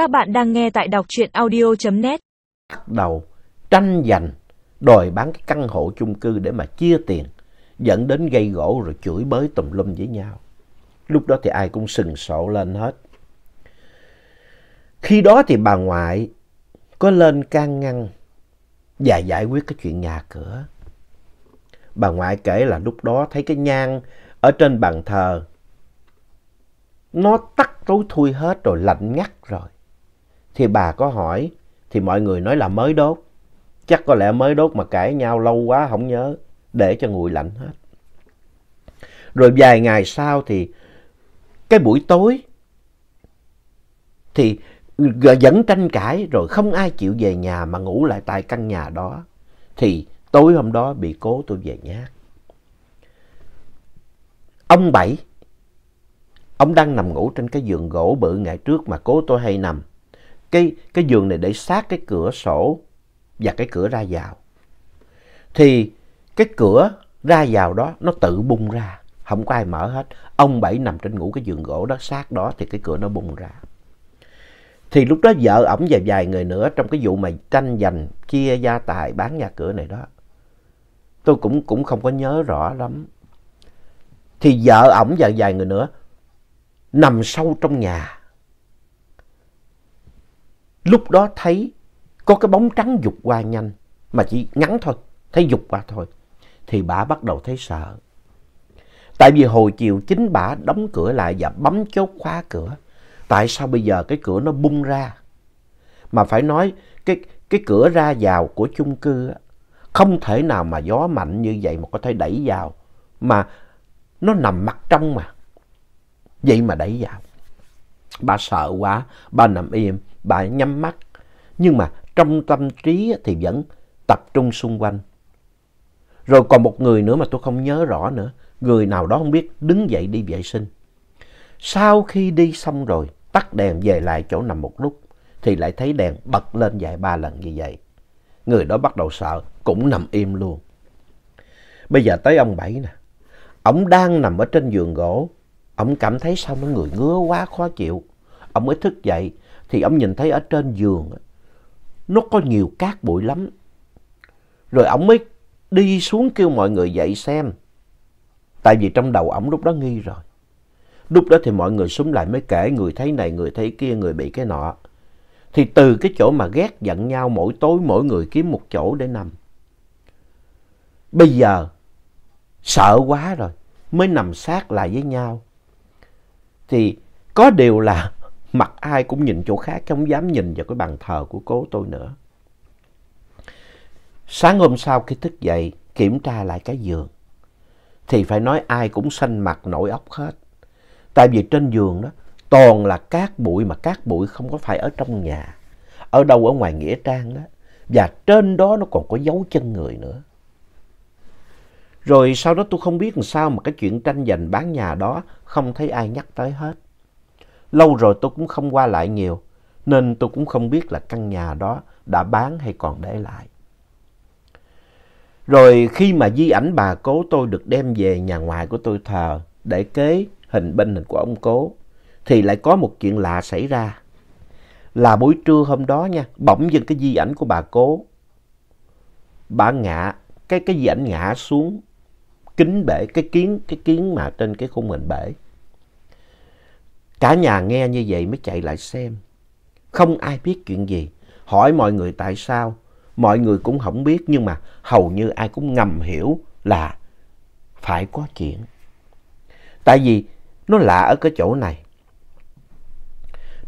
Các bạn đang nghe tại đọc truyện audio.net. Bắt đầu tranh giành đòi bán cái căn hộ chung cư để mà chia tiền, dẫn đến gây gỗ rồi chửi bới tùm lum với nhau. Lúc đó thì ai cũng sừng sộ lên hết. Khi đó thì bà ngoại có lên can ngăn và giải quyết cái chuyện nhà cửa. Bà ngoại kể là lúc đó thấy cái nhang ở trên bàn thờ nó tắt tối thui hết rồi lạnh ngắt rồi. Thì bà có hỏi thì mọi người nói là mới đốt. Chắc có lẽ mới đốt mà cãi nhau lâu quá không nhớ để cho nguội lạnh hết. Rồi vài ngày sau thì cái buổi tối thì vẫn tranh cãi rồi không ai chịu về nhà mà ngủ lại tại căn nhà đó. Thì tối hôm đó bị cố tôi về nhát. Ông Bảy, ông đang nằm ngủ trên cái giường gỗ bự ngày trước mà cố tôi hay nằm. Cái, cái giường này để sát cái cửa sổ và cái cửa ra vào. Thì cái cửa ra vào đó nó tự bung ra, không có ai mở hết. Ông Bảy nằm trên ngủ cái giường gỗ đó sát đó thì cái cửa nó bung ra. Thì lúc đó vợ ổng và vài người nữa trong cái vụ mà tranh giành chia gia tài bán nhà cửa này đó. Tôi cũng cũng không có nhớ rõ lắm. Thì vợ ổng và vài người nữa nằm sâu trong nhà. Lúc đó thấy có cái bóng trắng dục qua nhanh, mà chỉ ngắn thôi, thấy dục qua thôi. Thì bà bắt đầu thấy sợ. Tại vì hồi chiều chính bà đóng cửa lại và bấm chốt khóa cửa. Tại sao bây giờ cái cửa nó bung ra? Mà phải nói cái, cái cửa ra vào của chung cư không thể nào mà gió mạnh như vậy mà có thể đẩy vào. Mà nó nằm mặt trong mà. Vậy mà đẩy vào. Bà sợ quá, bà nằm im, bà nhắm mắt. Nhưng mà trong tâm trí thì vẫn tập trung xung quanh. Rồi còn một người nữa mà tôi không nhớ rõ nữa. Người nào đó không biết đứng dậy đi vệ sinh. Sau khi đi xong rồi, tắt đèn về lại chỗ nằm một lúc, thì lại thấy đèn bật lên vài ba lần như vậy. Người đó bắt đầu sợ, cũng nằm im luôn. Bây giờ tới ông Bảy nè. Ông đang nằm ở trên giường gỗ. Ông cảm thấy sao nó người ngứa quá khó chịu. Ông mới thức dậy, thì ông nhìn thấy ở trên giường, nó có nhiều cát bụi lắm. Rồi ông mới đi xuống kêu mọi người dậy xem. Tại vì trong đầu ổng lúc đó nghi rồi. Lúc đó thì mọi người súng lại mới kể người thấy này, người thấy kia, người bị cái nọ. Thì từ cái chỗ mà ghét giận nhau mỗi tối mỗi người kiếm một chỗ để nằm. Bây giờ sợ quá rồi mới nằm sát lại với nhau. Thì có điều là mặt ai cũng nhìn chỗ khác, không dám nhìn vào cái bàn thờ của cố tôi nữa. Sáng hôm sau khi thức dậy, kiểm tra lại cái giường. Thì phải nói ai cũng xanh mặt nổi óc hết. Tại vì trên giường đó toàn là cát bụi mà cát bụi không có phải ở trong nhà. Ở đâu ở ngoài Nghĩa Trang đó. Và trên đó nó còn có dấu chân người nữa. Rồi sau đó tôi không biết làm sao mà cái chuyện tranh giành bán nhà đó không thấy ai nhắc tới hết. Lâu rồi tôi cũng không qua lại nhiều, nên tôi cũng không biết là căn nhà đó đã bán hay còn để lại. Rồi khi mà di ảnh bà cố tôi được đem về nhà ngoại của tôi thờ để kế hình bên hình của ông cố, thì lại có một chuyện lạ xảy ra. Là buổi trưa hôm đó nha, bỗng dưng cái di ảnh của bà cố, bà ngã, cái cái di ảnh ngã xuống kính bể, cái kiến, cái kiến mà trên cái khung hình bể. Cả nhà nghe như vậy mới chạy lại xem. Không ai biết chuyện gì. Hỏi mọi người tại sao. Mọi người cũng không biết nhưng mà hầu như ai cũng ngầm hiểu là phải có chuyện. Tại vì nó lạ ở cái chỗ này.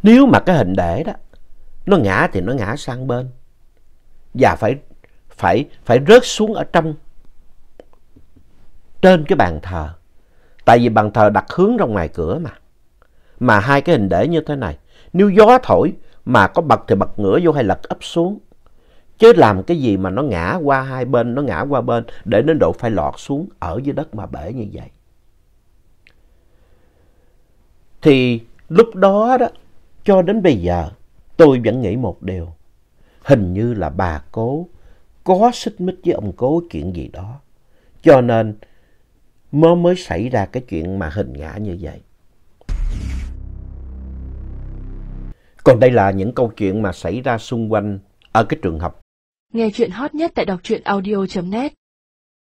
Nếu mà cái hình để đó, nó ngã thì nó ngã sang bên. Và phải, phải, phải rớt xuống ở trong, trên cái bàn thờ. Tại vì bàn thờ đặt hướng ra ngoài cửa mà. Mà hai cái hình để như thế này, nếu gió thổi mà có bật thì bật ngửa vô hay lật ấp xuống. Chứ làm cái gì mà nó ngã qua hai bên, nó ngã qua bên để đến độ phải lọt xuống ở dưới đất mà bể như vậy. Thì lúc đó đó, cho đến bây giờ, tôi vẫn nghĩ một điều. Hình như là bà cố có xích mích với ông cố chuyện gì đó. Cho nên mới mới xảy ra cái chuyện mà hình ngã như vậy. Còn đây là những câu chuyện mà xảy ra xung quanh ở cái trường học. Nghe chuyện hot nhất tại đọc truyện audio.net